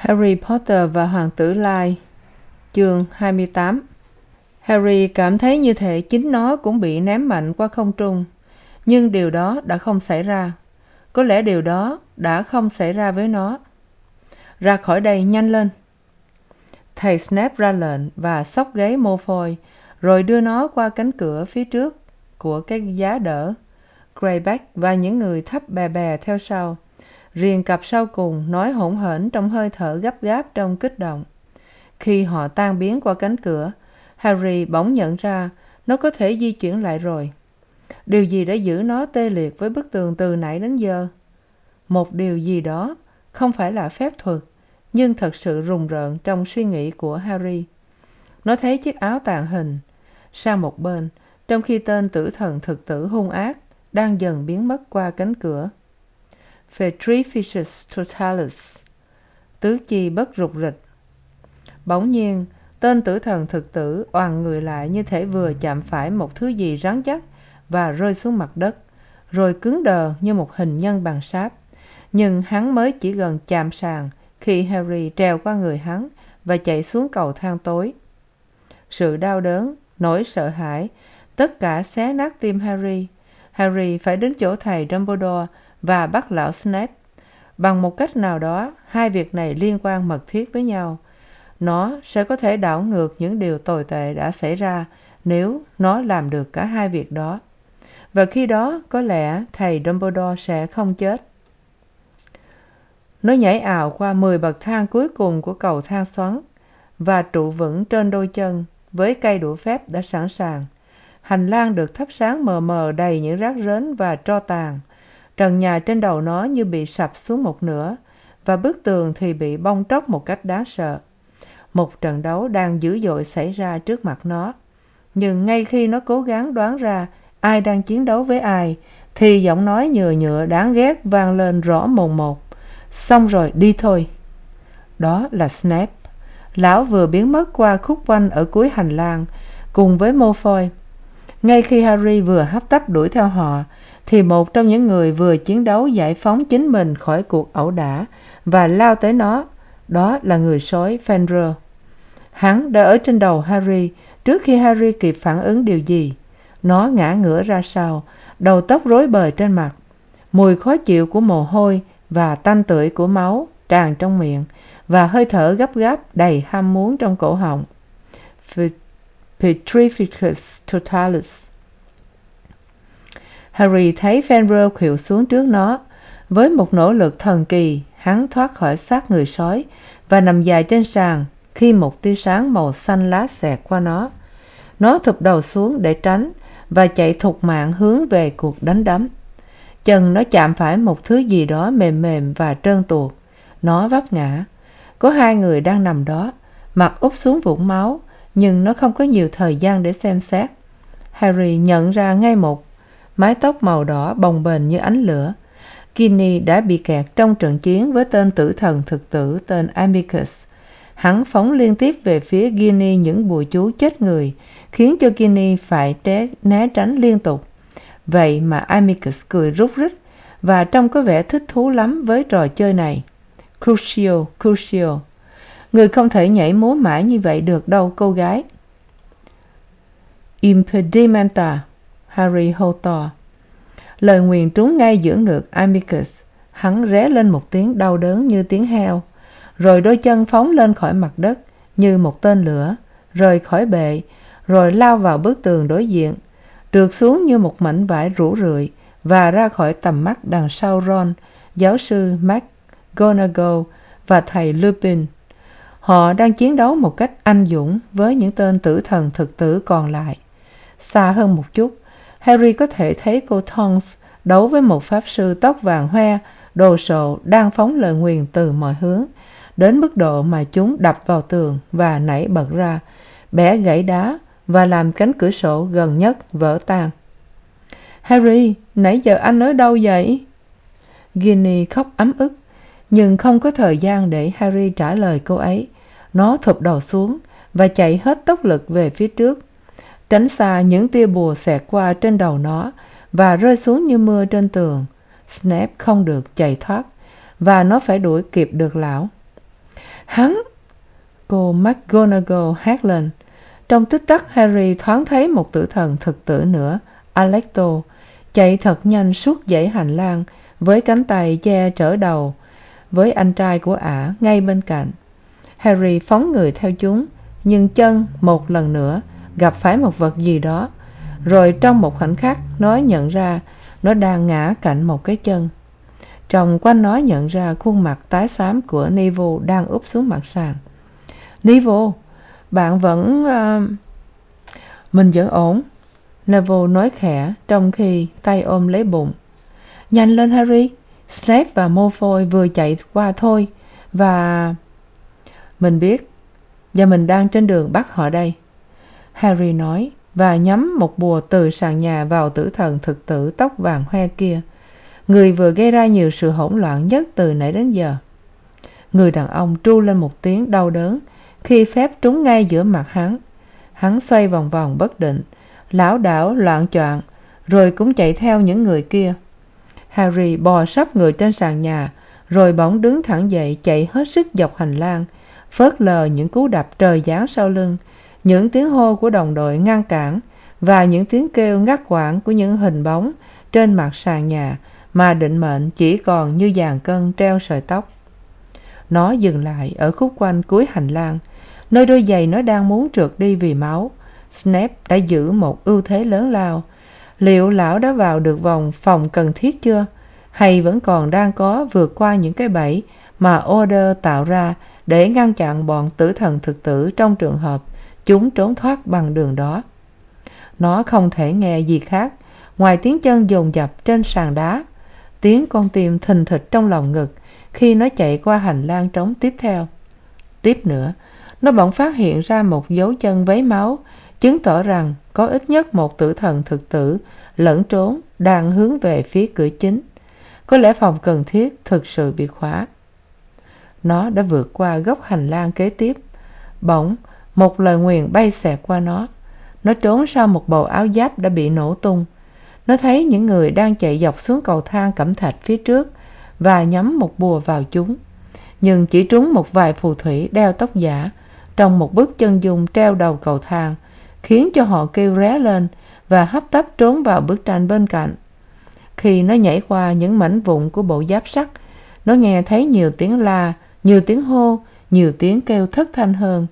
harry potter và hoàng tử lai, chương 28 harry cảm thấy như thể chính nó cũng bị ném mạnh qua không trung, nhưng điều đó đã không xảy ra. Có lẽ điều đó đã không xảy ra với nó. Ra khỏi đây nhanh lên. Thầy snape ra lệnh và xốc ghế mô phôi, rồi đưa nó qua cánh cửa phía trước của cái giá đỡ, greyback và những người thấp bè bè theo sau riềng cặp sau cùng nói hỗn hển trong hơi thở gấp gáp trong kích động. Khi họ tan biến qua cánh cửa, harry bỗng nhận ra nó có thể di chuyển lại rồi. Điều gì đã giữ nó tê liệt với bức tường từ nãy đến giờ? Một điều gì đó không phải là phép thuật, nhưng thật sự rùng rợn trong suy nghĩ của harry. Nó thấy chiếc áo tàn hình sang một bên, trong khi tên tử thần thực tử hung ác đang dần biến mất qua cánh cửa petrificus totalis tứ chi bất rục rịch. Bỗng nhiên, tên tử thần thực tử oằn người lại như thể vừa chạm phải một thứ gì rắn chắc và rơi xuống mặt đất, rồi cứng đờ như một hình nhân bằng sáp. Nhưng hắn mới chỉ gần chạm sàn khi harry trèo qua người hắn và chạy xuống cầu thang tối. Sự đau đớn, nỗi sợ hãi, tất cả xé nát tim harry. Harry phải đến chỗ thầy dumbledore và bắt lão snape. Bằng một cách nào đó, hai việc này liên quan mật thiết với nhau. Nó sẽ có thể đảo ngược những điều tồi tệ đã xảy ra nếu nó làm được cả hai việc đó. Và khi đó, có lẽ thầy dumbledore sẽ không chết. Nó nhảy ào qua mười bậc thang cuối cùng của cầu thang xoắn và trụ vững trên đôi chân với cây đũa phép đã sẵn sàng. Hành lang được thắp sáng mờ mờ đầy những rác rến và tro tàn trần nhà trên đầu nó như bị sập xuống một nửa, và bức tường thì bị bong tróc một cách đáng sợ. Một trận đấu đang dữ dội xảy ra trước mặt nó. Nhưng ngay khi nó cố gắng đoán ra ai đang chiến đấu với ai, thì giọng nói nhừa nhựa đáng ghét vang lên rõ mồn một. Xong rồi, đi thôi. Đó là snape. Lão vừa biến mất qua khúc quanh ở cuối hành lang cùng với mô phôi ngay khi harry vừa hấp tấp đuổi theo họ thì một trong những người vừa chiến đấu giải phóng chính mình khỏi cuộc ẩu đả và lao tới nó, đó là người sói fenrir. Hắn đã ở trên đầu harry trước khi harry kịp phản ứng điều gì. Nó ngã ngửa ra sau, đầu tóc rối bời trên mặt. Mùi khó chịu của mồ hôi và tanh tưởi của máu tràn trong miệng và hơi thở gấp gáp đầy ham muốn trong cổ họng. Petrificus totalis harry thấy fenrir khuỵu xuống trước nó. Với một nỗ lực thần kỳ, hắn thoát khỏi xác người sói và nằm dài trên sàn khi một tia sáng màu xanh lá xẹt qua nó. Nó thụp đầu xuống để tránh và chạy thục mạng hướng về cuộc đánh đấm. Chân nó chạm phải một thứ gì đó mềm mềm và trơn tuột. Nó vấp ngã. Có hai người đang nằm đó mặt úp xuống vũng máu, nhưng nó không có nhiều thời gian để xem xét. Harry nhận ra ngay một mái tóc màu đỏ bồng bềnh như ánh lửa. Ginny đã bị kẹt trong trận chiến với tên tử thần thực tử tên amicus. Hắn phóng liên tiếp về phía ginny những bùa chú chết người, khiến cho ginny phải né tránh liên tục. Vậy mà amicus cười rúc rít và trông có vẻ thích thú lắm với trò chơi này. Crucio crucio. Người không thể nhảy múa mãi như vậy được đâu, cô gái. Impedimenta harry hô to. Lời nguyền trúng ngay giữa ngực amicus. Hắn ré lên một tiếng đau đớn như tiếng heo. Rồi đôi chân phóng lên khỏi mặt đất như một tên lửa, rời khỏi bệ, rồi lao vào bức tường đối diện, trượt xuống như một mảnh vải rũ rượi và ra khỏi tầm mắt đằng sau ron, giáo sư mcgonagall và thầy lupin. Họ đang chiến đấu một cách anh dũng với những tên tử thần thực tử còn lại. Xa hơn một chút harry có thể thấy cô tonks đấu với một pháp sư tóc vàng hoe, đồ sộ đang phóng lời nguyền từ mọi hướng, đến mức độ mà chúng đập vào tường và nảy bật ra, bẻ gãy đá và làm cánh cửa sổ gần nhất vỡ tan. Harry, nãy giờ anh ở đâu vậy? Ginny khóc ấm ức, nhưng không có thời gian để harry trả lời cô ấy. Nó thụp đầu xuống và chạy hết tốc lực về phía trước tránh xa những tia bùa xẹt qua trên đầu nó và rơi xuống như mưa trên tường. Snap không được chạy thoát và nó phải đuổi kịp được lão. Hắn, cô mcgonagall hét lên trong tích tắc harry thoáng thấy một tử thần thực tử nữa, alecto, chạy thật nhanh suốt dãy hành lang với cánh tay che trở đầu với anh trai của ả ngay bên cạnh. Harry phóng người theo chúng, nhưng chân một lần nữa gặp phải một vật gì đó. Rồi trong một khoảnh khắc, nó nhận ra nó đang ngã cạnh một cái chân. Chồng quanh nó nhận ra khuôn mặt tái xám của neville đang úp xuống mặt sàn. Neville bạn vẫn uh... mình vẫn ổn neville nói khẽ trong khi tay ôm lấy bụng. Nhanh lên, harry. Snape và Mofoi vừa chạy qua thôi và, mình biết, và mình đang trên đường bắt họ đây harry nói và nhắm một bùa từ sàn nhà vào tử thần thực tử tóc vàng hoe kia. Người vừa gây ra nhiều sự hỗn loạn nhất từ nãy đến giờ. Người đàn ông tru lên một tiếng đau đớn. Khi phép trúng ngay giữa mặt hắn hắn xoay vòng vòng bất định. Lảo đảo loạn choạng, rồi cũng chạy theo những người kia. Harry bò sấp người trên sàn nhà, rồi bỗng đứng thẳng dậy, chạy hết sức dọc hành lang, phớt lờ những cú đập trời giáng sau lưng những tiếng hô của đồng đội ngăn cản và những tiếng kêu ngắt quãng của những hình bóng trên mặt sàn nhà mà định mệnh chỉ còn như dàn cân treo sợi tóc. Nó dừng lại ở khúc quanh cuối hành lang, nơi đôi giày nó đang muốn trượt đi vì máu. Snap đã giữ một ưu thế lớn lao. Liệu lão đã vào được vòng phòng cần thiết chưa? Hay vẫn còn đang có vượt qua những cái bẫy mà order tạo ra để ngăn chặn bọn tử thần thực tử trong trường hợp chúng trốn thoát bằng đường đó. Nó không thể nghe gì khác. Ngoài tiếng chân dồn dập trên sàn đá, tiếng con tim thình thịch trong lòng ngực khi nó chạy qua hành lang trống tiếp theo. Tiếp nữa, nó bỗng phát hiện ra một dấu chân vấy máu, chứng tỏ rằng có ít nhất một tử thần thực tử lẫn trốn đang hướng về phía cửa chính. Có lẽ phòng cần thiết thực sự bị khóa. Nó đã vượt qua góc hành lang kế tiếp. Bỗng một lời nguyền bay xẹt qua nó. Nó trốn sau một bầu áo giáp đã bị nổ tung. Nó thấy những người đang chạy dọc xuống cầu thang cẩm thạch phía trước và nhắm một bùa vào chúng. Nhưng chỉ trúng một vài phù thủy đeo tóc giả trong một bức chân dung treo đầu cầu thang, khiến cho họ kêu ré lên và hấp tấp trốn vào bức tranh bên cạnh. Khi nó nhảy qua những mảnh vụn của bộ giáp sắt, nó nghe thấy nhiều tiếng la, nhiều tiếng hô, nhiều tiếng kêu thất thanh hơn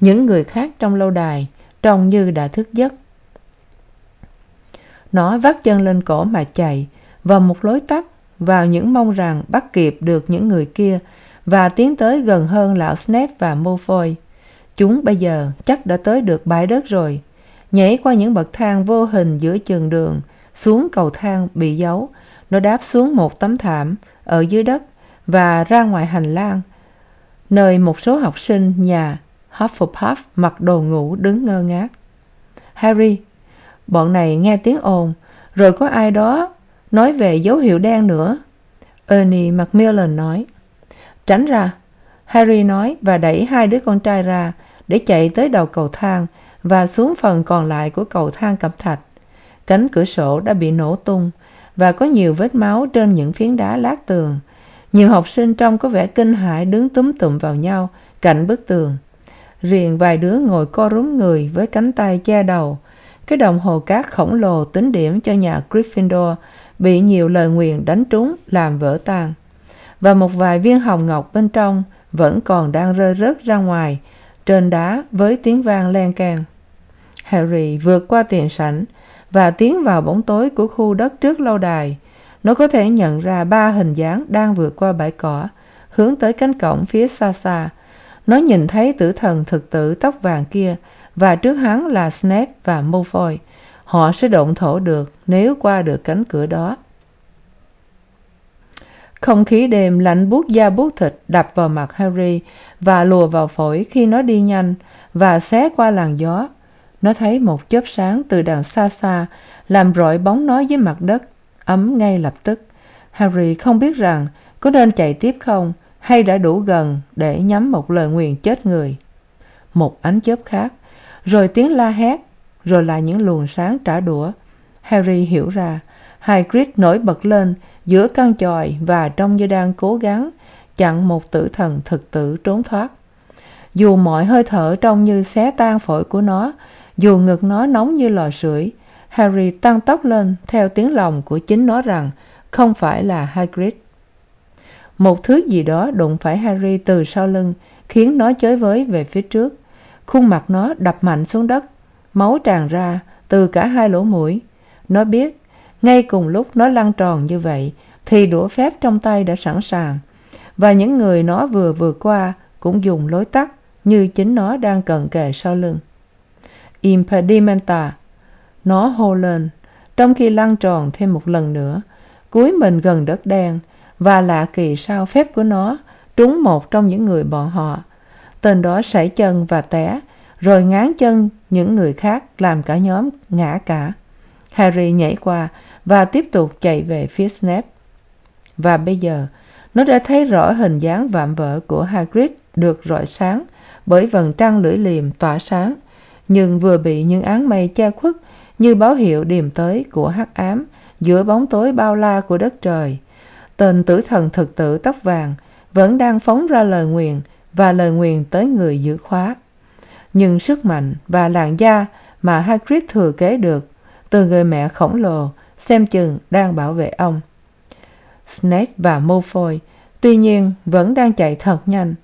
những người khác trong lâu đài, trông như đã thức giấc. Nó vắt chân lên cổ mà chạy vào một lối tắt vào những mong rằng bắt kịp được những người kia, và tiến tới gần hơn lão snape và malfoy. Chúng bây giờ chắc đã tới được bãi đất rồi, nhảy qua những bậc thang vô hình giữa chừng đường, xuống cầu thang bị giấu. Nó đáp xuống một tấm thảm ở dưới đất và ra ngoài hành lang, nơi một số học sinh nhà hufflepuff mặc đồ ngủ đứng ngơ ngác. Harry, bọn này nghe tiếng ồn, rồi có ai đó nói về dấu hiệu đen nữa? Ernie macmillan nói. Tránh ra, harry nói và đẩy hai đứa con trai ra để chạy tới đầu cầu thang và xuống phần còn lại của cầu thang cẩm thạch. Cánh cửa sổ đã bị nổ tung và có nhiều vết máu trên những phiến đá lát tường. Nhiều học sinh trông có vẻ kinh hãi đứng túm tụm vào nhau cạnh bức tường riêng vài đứa ngồi co rúm người với cánh tay che đầu, cái đồng hồ cát khổng lồ tính điểm cho nhà gryffindor bị nhiều lời nguyền đánh trúng làm vỡ tan. Và một vài viên hồng ngọc bên trong vẫn còn đang rơi rớt ra ngoài, trên đá với tiếng vang len keng. Harry vượt qua tiền sảnh và tiến vào bóng tối của khu đất trước lâu đài. Nó có thể nhận ra ba hình dáng đang vượt qua bãi cỏ, hướng tới cánh cổng phía xa xa nó nhìn thấy tử thần thực tử tóc vàng kia, và trước hắn là snape và malfoy. Họ sẽ động thổ được nếu qua được cánh cửa đó. Không khí đêm lạnh buốt da buốt thịt đập vào mặt harry và lùa vào phổi khi nó đi nhanh và xé qua làn gió. Nó thấy một chớp sáng từ đằng xa xa làm rọi bóng nó dưới mặt đất, ấm ngay lập tức. Harry không biết rằng có nên chạy tiếp không hay đã đủ gần để nhắm một lời nguyền chết người. Một ánh chớp khác, rồi tiếng la hét, rồi là những luồng sáng trả đũa. Harry hiểu ra, hagrid nổi bật lên giữa căn chòi và trông như đang cố gắng chặn một tử thần thực tử trốn thoát. Dù mọi hơi thở trông như xé tan phổi của nó, dù ngực nó nóng như lò sưởi, harry tăng tốc lên theo tiếng lòng của chính nó rằng không phải là hagrid một thứ gì đó đụng phải harry từ sau lưng, khiến nó chới với về phía trước. Khuôn mặt nó đập mạnh xuống đất, máu tràn ra từ cả hai lỗ mũi. Nó biết, ngay cùng lúc nó lăn tròn như vậy, thì đũa phép trong tay đã sẵn sàng. Và những người nó vừa vượt qua cũng dùng lối tắt như chính nó đang cận kề sau lưng. Impedimenta. Nó hô lên, trong khi lăn tròn thêm một lần nữa, cúi mình gần đất đen và lạ kỳ sao phép của nó trúng một trong những người bọn họ. Tên đó sảy chân và té, rồi ngáng chân những người khác làm cả nhóm ngã cả. Harry nhảy qua và tiếp tục chạy về phía snape. Và bây giờ, nó đã thấy rõ hình dáng vạm vỡ của hagrid được rọi sáng bởi vầng trăng lưỡi liềm tỏa sáng, nhưng vừa bị những áng mây che khuất như báo hiệu điềm tới của hắc ám giữa bóng tối bao la của đất trời tên tử thần thực tử tóc vàng, vẫn đang phóng ra lời nguyền và lời nguyền tới người giữ khóa. Nhưng sức mạnh và làn da mà hagrid thừa kế được từ người mẹ khổng lồ xem chừng đang bảo vệ ông. Snape và malfoy tuy nhiên vẫn đang chạy thật nhanh.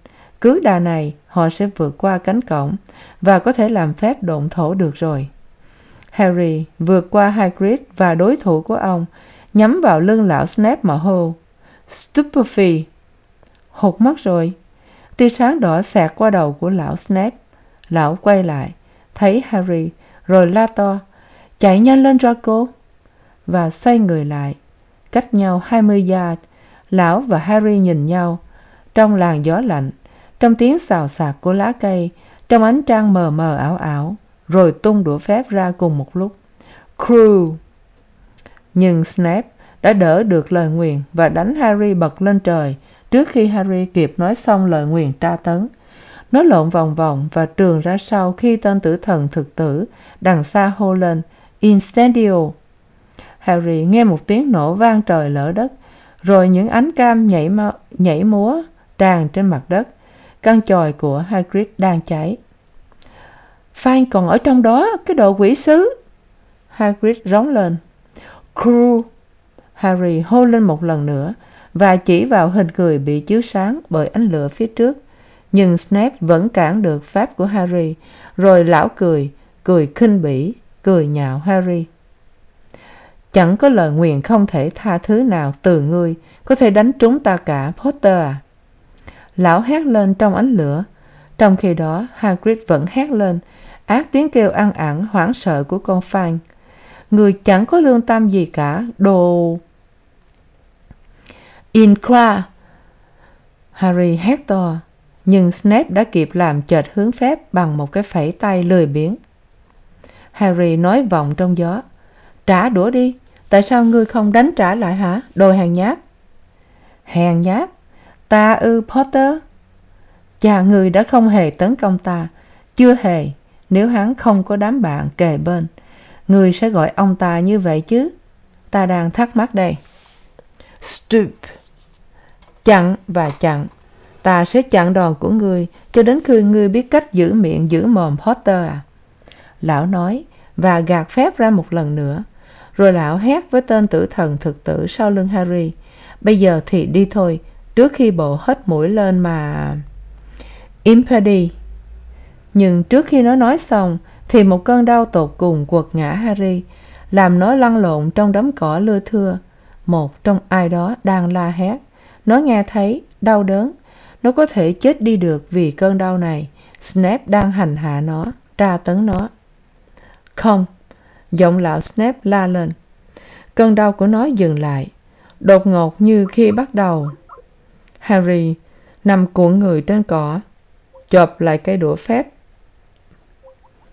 Cứ đà này họ sẽ vượt qua cánh cổng và có thể làm phép độn thổ được rồi. Harry vượt qua hagrid và đối thủ của ông, nhắm vào lưng lão snape mà hô stupefy hụt mất rồi. Tia sáng đỏ xẹt qua đầu của lão snape. Lão quay lại, thấy harry, rồi la to, chạy nhanh lên draco và xoay người lại, cách nhau hai mươi yard lão và harry nhìn nhau, trong làn gió lạnh, trong tiếng xào xạc của lá cây, trong ánh trăng mờ mờ ảo ảo, rồi tung đũa phép ra cùng một lúc. Crew. Nhưng snape đã đỡ được lời nguyền và đánh harry bật lên trời trước khi harry kịp nói xong lời nguyền tra tấn. Nó lộn vòng vòng và trường ra sau khi tên tử thần thực tử đằng xa hô lên incendio! Harry nghe một tiếng nổ vang trời lở đất rồi những ánh cam nhảy, nhảy múa tràn trên mặt đất. Căn chòi của hagrid đang cháy. Phan còn ở trong đó cái đồ quỷ sứ! Hagrid rống lên. Crew harry hô lên một lần nữa và chỉ vào hình người bị chiếu sáng bởi ánh lửa phía trước. Nhưng snape vẫn cản được pháp của harry, rồi lão cười cười khinh bỉ, cười nhạo harry. Chẳng có lời nguyền không thể tha thứ nào từ ngươi, có thể đánh trúng ta cả, potter à. Lão hét lên trong ánh lửa. Trong khi đó, hagrid vẫn hét lên, ác tiếng kêu ăn ẳng hoảng sợ của con phan người chẳng có lương tâm gì cả, đồ incra harry hét to, nhưng snape đã kịp làm chệch hướng phép bằng một cái phẩy tay lười biếng. Harry nói vọng trong gió, trả đũa đi, tại sao ngươi không đánh trả lại hả đồ hèn nhát hèn nhát ta ư, potter? Cha ngươi đã không hề tấn công ta, chưa hề, nếu hắn không có đám bạn kề bên, ngươi sẽ gọi ông ta như vậy chứ? Ta đang thắc mắc đây stoop chặn và chặn ta sẽ chặn đòn của ngươi, cho đến khi ngươi biết cách giữ miệng, giữ mồm potter à? Lão nói, và gạt phép ra một lần nữa. Rồi lão hét với tên tử thần thực tử sau lưng harry. Bây giờ thì đi thôi, trước khi bộ hết mũi lên mà impedi. Nhưng trước khi nó nói xong, thì một cơn đau tột cùng quật ngã harry, làm nó lăn lộn trong đám cỏ lưa thưa một trong ai đó đang la hét. Nó nghe thấy, đau đớn. Nó có thể chết đi được vì cơn đau này. Snape đang hành hạ nó, tra tấn nó. Không, giọng lão snape la lên. Cơn đau của nó dừng lại. Đột ngột như khi bắt đầu. Harry, nằm cuộn người trên cỏ, chộp lại cây đũa phép,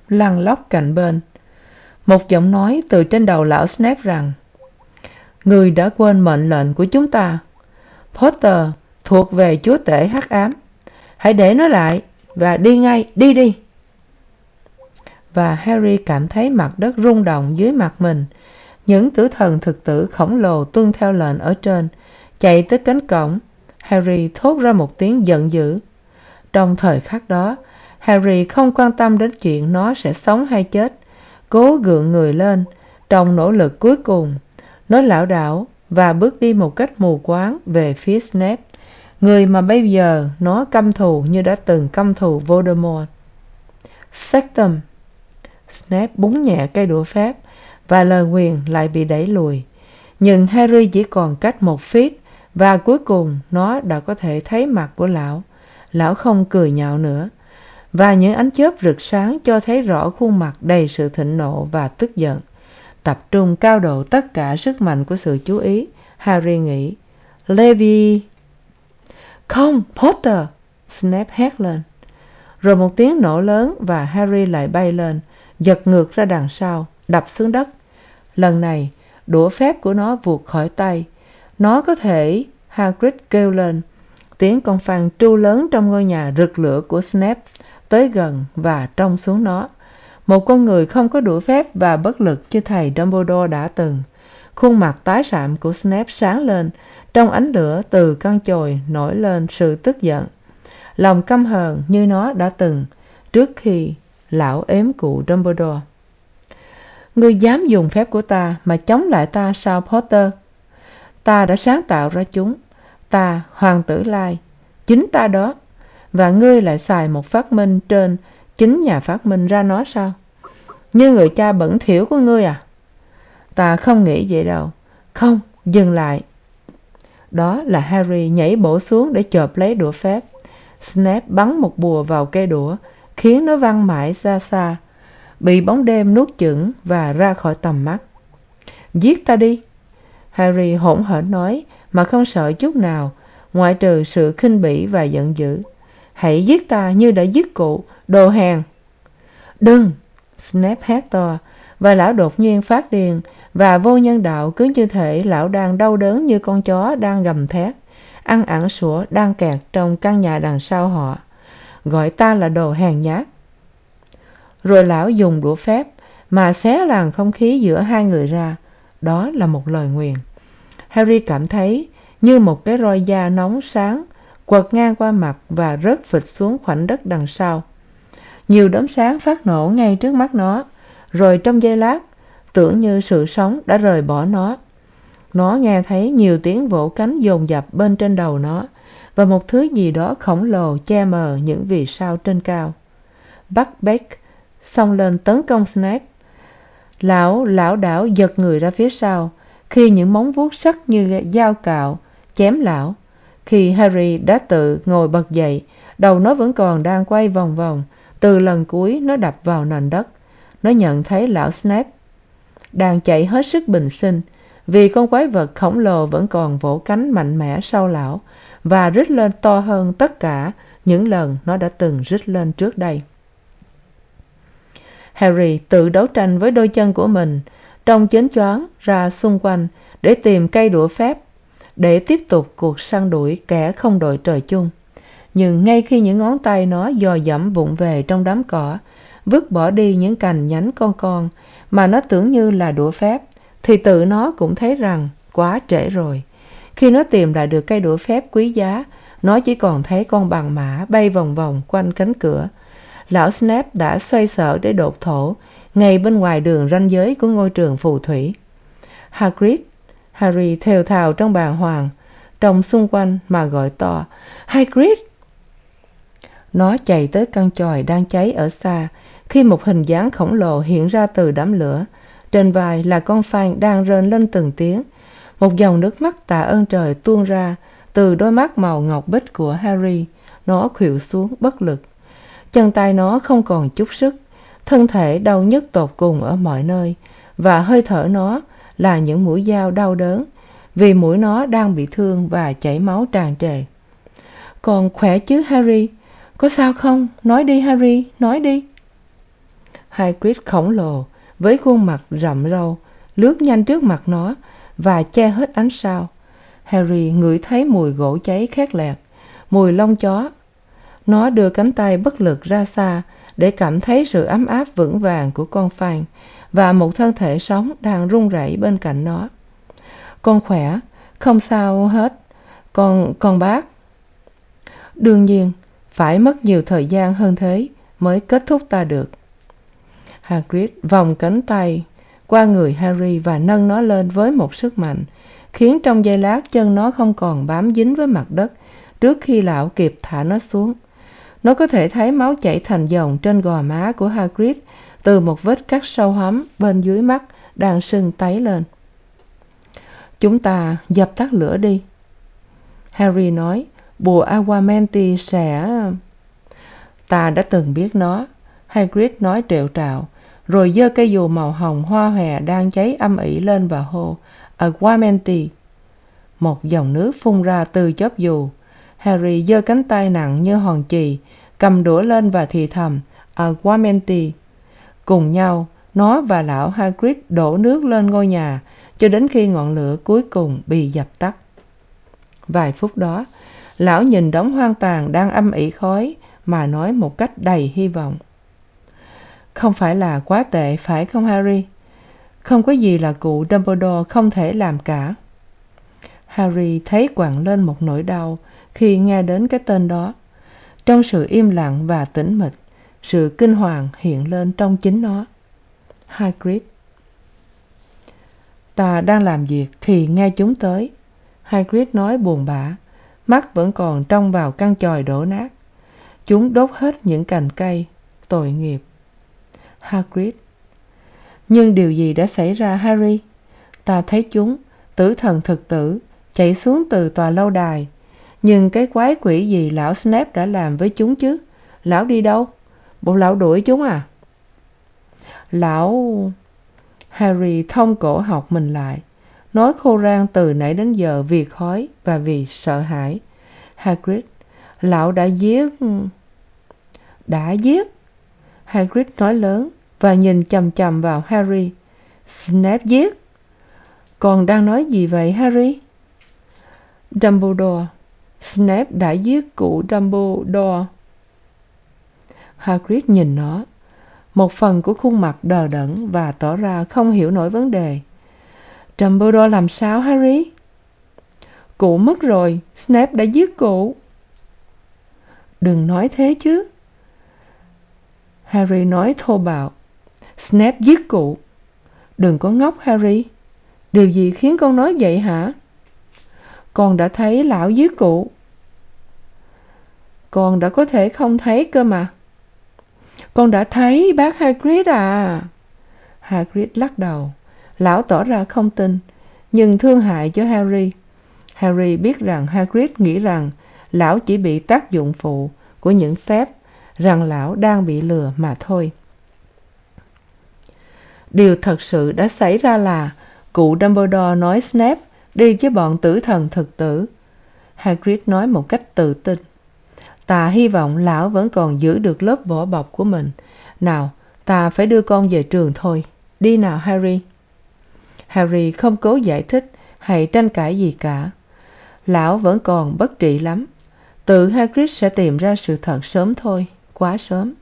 lăn lóc cạnh bên. Một giọng nói từ trên đầu lão snape rằng người đã quên mệnh lệnh của chúng ta. Potter thuộc về chúa tể hắc ám. Hãy để nó lại và đi ngay, đi đi. Và harry cảm thấy mặt đất rung động dưới mặt mình. Những tử thần thực tử khổng lồ tuân theo lệnh ở trên. Chạy tới cánh cổng, harry thốt ra một tiếng giận dữ. Trong thời khắc đó, harry không quan tâm đến chuyện nó sẽ sống hay chết. Cố gượng người lên trong nỗ lực cuối cùng nó lảo đảo và bước đi một cách mù quáng về phía snape, người mà bây giờ nó căm thù như đã từng căm thù voldemort. Sectum snape búng nhẹ cây đũa phép và lời nguyền lại bị đẩy lùi. Nhưng harry chỉ còn cách một feet và cuối cùng nó đã có thể thấy mặt của lão. Lão không cười nhạo nữa và những ánh chớp rực sáng cho thấy rõ khuôn mặt đầy sự thịnh nộ và tức giận tập trung cao độ tất cả sức mạnh của sự chú ý. Harry nghĩ, levi! Không, potter! Snape hét lên. Rồi một tiếng nổ lớn và harry lại bay lên, giật ngược ra đằng sau, đập xuống đất. Lần này, đũa phép của nó vụt khỏi tay. Nó có thể, hagrid kêu lên, tiếng con phan tru lớn trong ngôi nhà rực lửa của snape tới gần và trông xuống nó một con người không có đũa phép và bất lực như thầy dumbledore đã từng. Khuôn mặt tái sạm của snape sáng lên, trong ánh lửa từ căn chồi nổi lên sự tức giận. Lòng căm hờn như nó đã từng trước khi lão ếm cụ dumbledore. Ngươi dám dùng phép của ta mà chống lại ta sao, potter? Ta đã sáng tạo ra chúng. Ta, hoàng tử lai, chính ta đó. Và ngươi lại xài một phát minh trên chính nhà phát minh ra nó sao? Như người cha bẩn thỉu của ngươi à? Ta không nghĩ vậy đâu. Không, dừng lại. Đó là harry nhảy bổ xuống để chộp lấy đũa phép. Snap bắn một bùa vào cây đũa, khiến nó văng mãi ra xa, bị bóng đêm nuốt chửng và ra khỏi tầm mắt. Giết ta đi. Harry hỗn hển nói, mà không sợ chút nào, ngoại trừ sự khinh bỉ và giận dữ. Hãy giết ta như đã giết cụ đồ hàng. đừng Snap hét to, và lão đột nhiên phát điên, và vô nhân đạo cứ như thể lão đang đau đớn như con chó đang gầm thét, ăn ẳng sủa đang kẹt trong căn nhà đằng sau họ. Gọi ta là đồ hèn nhát. Rồi lão dùng đũa phép mà xé làn không khí giữa hai người ra. Đó là một lời nguyền. Harry cảm thấy như một cái roi da nóng sáng, quật ngang qua mặt và rớt phịch xuống khoảnh đất đằng sau nhiều đốm sáng phát nổ ngay trước mắt nó. Rồi trong giây lát, tưởng như sự sống đã rời bỏ nó. Nó nghe thấy nhiều tiếng vỗ cánh dồn dập bên trên đầu nó và một thứ gì đó khổng lồ che mờ những vì sao trên cao. Buckbeak xông lên tấn công snape lão lảo đảo giật người ra phía sau khi những móng vuốt sắc như dao cạo chém lão. Khi harry đã tự ngồi bật dậy, đầu nó vẫn còn đang quay vòng vòng từ lần cuối, nó đập vào nền đất. Nó nhận thấy lão Snap đang chạy hết sức bình sinh, vì con quái vật khổng lồ vẫn còn vỗ cánh mạnh mẽ sau lão và rít lên to hơn tất cả những lần nó đã từng rít lên trước đây. Harry tự đấu tranh với đôi chân của mình, trong chến choáng ra xung quanh để tìm cây đũa phép để tiếp tục cuộc săn đuổi kẻ không đội trời chung nhưng ngay khi những ngón tay nó dò dẫm vụng về trong đám cỏ, vứt bỏ đi những cành nhánh con con mà nó tưởng như là đũa phép, thì tự nó cũng thấy rằng quá trễ rồi. Khi nó tìm lại được cây đũa phép quý giá, nó chỉ còn thấy con bằng mã bay vòng vòng quanh cánh cửa. Lão Snap đã xoay sở để đột thổ ngay bên ngoài đường ranh giới của ngôi trường phù thủy. Hagrid, harry thều thào trong bàng hoàng, trông xung quanh mà gọi to, hagrid! Nó chạy tới căn chòi đang cháy ở xa. Khi một hình dáng khổng lồ hiện ra từ đám lửa, trên vai là con phanh đang rên lên từng tiếng. Một dòng nước mắt tạ ơn trời tuôn ra từ đôi mắt màu ngọc bích của harry. Nó khuỵu xuống bất lực. Chân tay nó không còn chút sức. Thân thể đau nhức tột cùng ở mọi nơi. Và hơi thở nó là những mũi dao đau đớn, vì mũi nó đang bị thương và chảy máu tràn trề. Còn khỏe chứ, harry? Có sao không? Nói đi, harry, nói đi. Hagrid khổng lồ, với khuôn mặt rậm râu, lướt nhanh trước mặt nó và che hết ánh sao. Harry ngửi thấy mùi gỗ cháy khét lẹt, mùi lông chó. Nó đưa cánh tay bất lực ra xa để cảm thấy sự ấm áp vững vàng của con phàn và một thân thể sống đang run rẩy bên cạnh nó. Con khỏe, không sao hết. Con con bác. Đương nhiên phải mất nhiều thời gian hơn thế mới kết thúc ta được. Hagrid vòng cánh tay qua người harry và nâng nó lên với một sức mạnh, khiến trong giây lát chân nó không còn bám dính với mặt đất trước khi lão kịp thả nó xuống. Nó có thể thấy máu chảy thành dòng trên gò má của hagrid từ một vết cắt sâu hóm bên dưới mắt đang sưng tấy lên. Chúng ta dập tắt lửa đi, harry nói bùa Aguamenti sẽ, ta đã từng biết nó hagrid nói triệu trạo rồi giơ cây dù màu hồng hoa hòe đang cháy âm ỉ lên và hô, Aguamenti. một dòng nước phun ra từ chóp dù harry giơ cánh tay nặng như hòn chì, cầm đũa lên và thì thầm, Aguamenti. cùng nhau, nó và lão hagrid đổ nước lên ngôi nhà, cho đến khi ngọn lửa cuối cùng bị dập tắt vài phút đó lão nhìn đống hoang tàn đang âm ỉ khói mà nói một cách đầy hy vọng. Không phải là quá tệ, phải không, harry? Không có gì là cụ dumbledore không thể làm cả. Harry thấy quặn lên một nỗi đau khi nghe đến cái tên đó. Trong sự im lặng và tĩnh mịch, sự kinh hoàng hiện lên trong chính nó. Hagrid. Ta đang làm việc thì nghe chúng tới. Hagrid nói buồn bã mắt vẫn còn trông vào căn chòi đổ nát. Chúng đốt hết những cành cây, tội nghiệp. Hagrid. Nhưng điều gì đã xảy ra, harry? Ta thấy chúng, tử thần thực tử, chạy xuống từ tòa lâu đài. Nhưng cái quái quỷ gì lão snape đã làm với chúng chứ? Lão đi đâu? Bộ lão đuổi chúng à? Lão harry thông cổ học mình lại nói khô rang từ nãy đến giờ vì khói và vì sợ hãi. Hagrid, lão đã giết đã giết. Hagrid nói lớn và nhìn chằm chằm vào harry. Snape giết. Còn đang nói gì vậy, harry? Dumbledore. Snape đã giết cụ dumbledore. Hagrid nhìn nó. Một phần của khuôn mặt đờ đẫn và tỏ ra không hiểu nổi vấn đề dumbledore làm sao, harry? Cụ mất rồi, snape đã giết cụ. Đừng nói thế chứ. Harry nói thô bạo. Snape giết cụ. Đừng có ngốc, harry. Điều gì khiến con nói vậy hả? Con đã thấy lão giết cụ. Con đã có thể không thấy cơ mà. Con đã thấy bác hagrid à. Hagrid lắc đầu lão tỏ ra không tin, nhưng thương hại cho harry. Harry biết rằng hagrid nghĩ rằng lão chỉ bị tác dụng phụ của những phép, rằng lão đang bị lừa mà thôi. Điều thật sự đã xảy ra là cụ dumbledore nói snape đi với bọn tử thần thực tử. Hagrid nói một cách tự tin, ta hy vọng lão vẫn còn giữ được lớp vỏ bọc của mình. Nào, ta phải đưa con về trường thôi. Đi nào, harry harry không cố giải thích hay tranh cãi gì cả. Lão vẫn còn bất trị lắm. Tự hagrid sẽ tìm ra sự thật sớm thôi, quá sớm.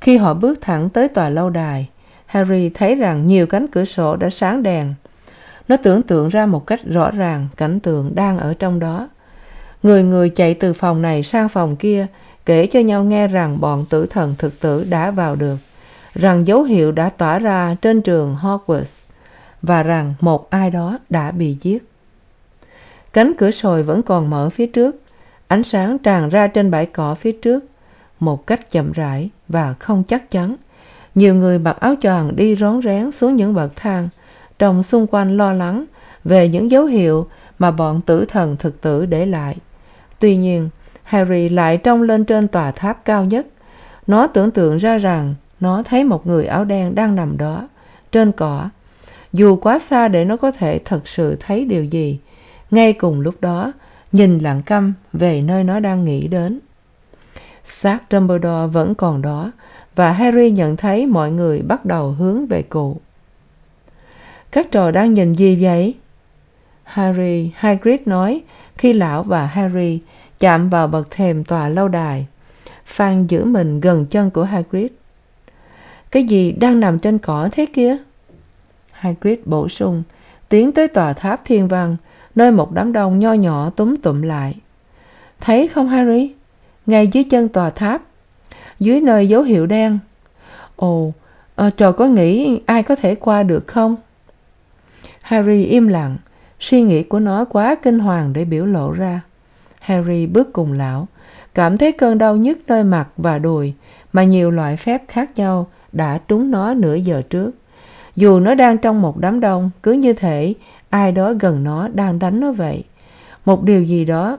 Khi họ bước thẳng tới tòa lâu đài, harry thấy rằng nhiều cánh cửa sổ đã sáng đèn. Nó tưởng tượng ra một cách rõ ràng cảnh tượng đang ở trong đó. Người người chạy từ phòng này sang phòng kia, kể cho nhau nghe rằng bọn tử thần thực tử đã vào được, rằng dấu hiệu đã tỏa ra trên trường hogwarts và rằng một ai đó đã bị giết. Cánh cửa sồi vẫn còn mở phía trước, ánh sáng tràn ra trên bãi cỏ phía trước một cách chậm rãi và không chắc chắn. Nhiều người mặc áo choàng đi rón rén xuống những bậc thang, trông xung quanh lo lắng về những dấu hiệu mà bọn tử thần thực tử để lại. Tuy nhiên, harry lại trông lên trên tòa tháp cao nhất. Nó tưởng tượng ra rằng nó thấy một người áo đen đang nằm đó, trên cỏ dù quá xa để nó có thể thật sự thấy điều gì, ngay cùng lúc đó, nhìn lặng câm về nơi nó đang nghĩ đến. Xác dumbledore vẫn còn đó, và harry nhận thấy mọi người bắt đầu hướng về cụ. Các trò đang nhìn gì vậy? Harry, hagrid nói khi lão và harry chạm vào bậc thềm tòa lâu đài, phan giữ mình gần chân của hagrid. Cái gì đang nằm trên cỏ thế kia? Hagrid bổ sung tiến tới tòa tháp thiên văn nơi một đám đông nho nhỏ túm tụm lại. Thấy không harry? Ngay dưới chân tòa tháp dưới nơi dấu hiệu đen. Ồ à, trò có nghĩ ai có thể qua được không? Harry im lặng suy nghĩ của nó quá kinh hoàng để biểu lộ ra. Harry bước cùng lão cảm thấy cơn đau nhức nơi mặt và đùi mà nhiều loại phép khác nhau đã trúng nó nửa giờ trước dù nó đang trong một đám đông, cứ như thể ai đó gần nó đang đánh nó vậy. Một điều gì đó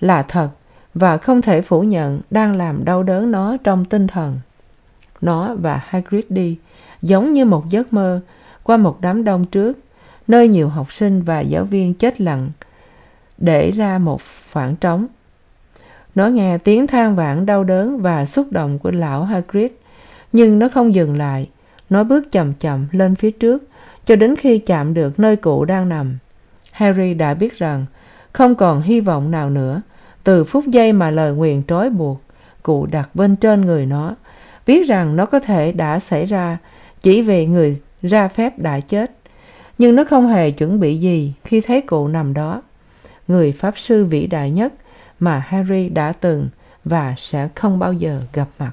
là thật và không thể phủ nhận đang làm đau đớn nó trong tinh thần. Nó và hagrid đi, giống như một giấc mơ, qua một đám đông trước, nơi nhiều học sinh và giáo viên chết lặng để ra một khoảng trống. Nó nghe tiếng than vãn đau đớn và xúc động của lão hagrid, nhưng nó không dừng lại nó bước chậm chậm lên phía trước, cho đến khi chạm được nơi cụ đang nằm. Harry đã biết rằng không còn hy vọng nào nữa. Từ phút giây mà lời nguyền trói buộc, cụ đặt bên trên người nó, biết rằng nó có thể đã xảy ra chỉ vì người ra phép đã chết. Nhưng nó không hề chuẩn bị gì khi thấy cụ nằm đó. Người pháp sư vĩ đại nhất mà harry đã từng và sẽ không bao giờ gặp mặt.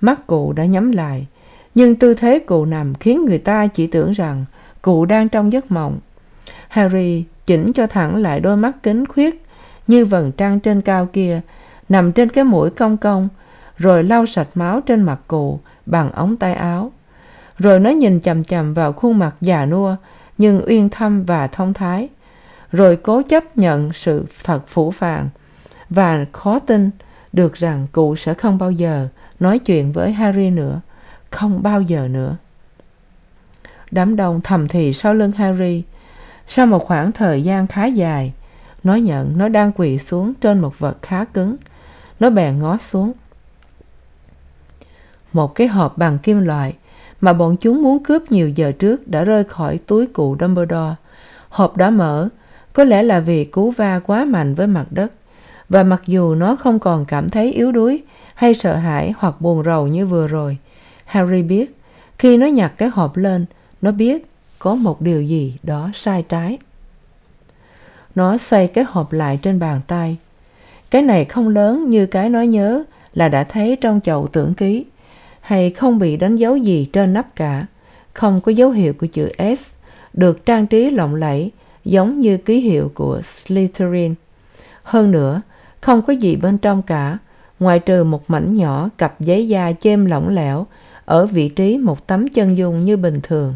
Mắt cụ đã nhắm lại nhưng tư thế cụ nằm khiến người ta chỉ tưởng rằng cụ đang trong giấc mộng. Harry chỉnh cho thẳng lại đôi mắt kính khuyết như vầng trăng trên cao kia, nằm trên cái mũi cong cong, rồi lau sạch máu trên mặt cụ bằng ống tay áo. Rồi nó nhìn chằm chằm vào khuôn mặt già nua nhưng uyên thâm và thông thái. Rồi cố chấp nhận sự thật phủ phàng và khó tin được rằng cụ sẽ không bao giờ nói chuyện với harry nữa không bao giờ nữa. Đám đông thầm thì sau lưng harry. Sau một khoảng thời gian khá dài, nó nhận, nó đang quỳ xuống trên một vật khá cứng. Nó bèn ngó xuống. Một cái hộp bằng kim loại mà bọn chúng muốn cướp nhiều giờ trước đã rơi khỏi túi cụ dumbledore. Hộp đã mở, có lẽ là vì cú va quá mạnh với mặt đất. Và mặc dù nó không còn cảm thấy yếu đuối hay sợ hãi hoặc buồn rầu như vừa rồi harry biết. Khi nó nhặt cái hộp lên, nó biết có một điều gì đó sai trái. Nó xoay cái hộp lại trên bàn tay. Cái này không lớn như cái nó nhớ là đã thấy trong chậu tưởng ký, hay không bị đánh dấu gì trên nắp cả. Không có dấu hiệu của chữ s, được trang trí lộng lẫy giống như ký hiệu của slytherin. Hơn nữa, không có gì bên trong cả, ngoài trừ một mảnh nhỏ cặp giấy da chêm lỏng lẻo ở vị trí một tấm chân dung như bình thường.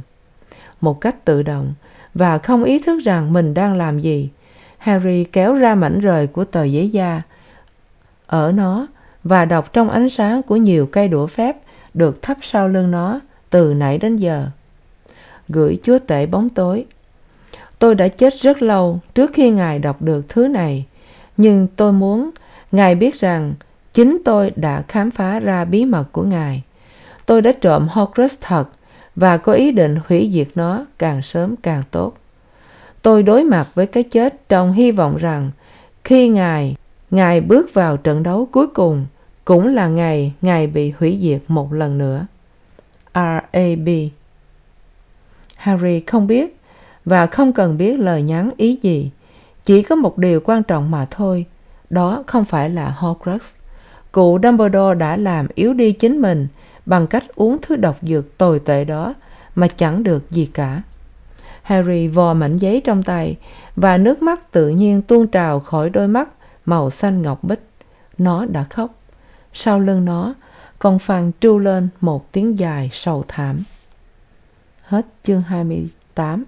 Một cách tự động và không ý thức rằng mình đang làm gì, harry kéo ra mảnh rời của tờ giấy da ở nó và đọc trong ánh sáng của nhiều cây đũa phép được thắp sau lưng nó từ nãy đến giờ. Gửi chúa tể bóng tối. Tôi đã chết rất lâu trước khi ngài đọc được thứ này, nhưng tôi muốn ngài biết rằng chính tôi đã khám phá ra bí mật của ngài tôi đã trộm horcrux thật, và có ý định hủy diệt nó càng sớm càng tốt. Tôi đối mặt với cái chết trong hy vọng rằng khi ngài ngài bước vào trận đấu cuối cùng, cũng là ngày ngài bị hủy diệt một lần nữa. R b. Harry không biết và không cần biết lời nhắn ý gì. Chỉ có một điều quan trọng mà thôi, đó không phải là horcrux. Cụ dumbledore đã làm yếu đi chính mình bằng cách uống thứ độc dược tồi tệ đó mà chẳng được gì cả. Harry vò mảnh giấy trong tay và nước mắt tự nhiên tuôn trào khỏi đôi mắt màu xanh ngọc bích. Nó đã khóc. Sau lưng nó, con phan tru lên một tiếng dài sầu thảm. Hết chương hai mươi tám.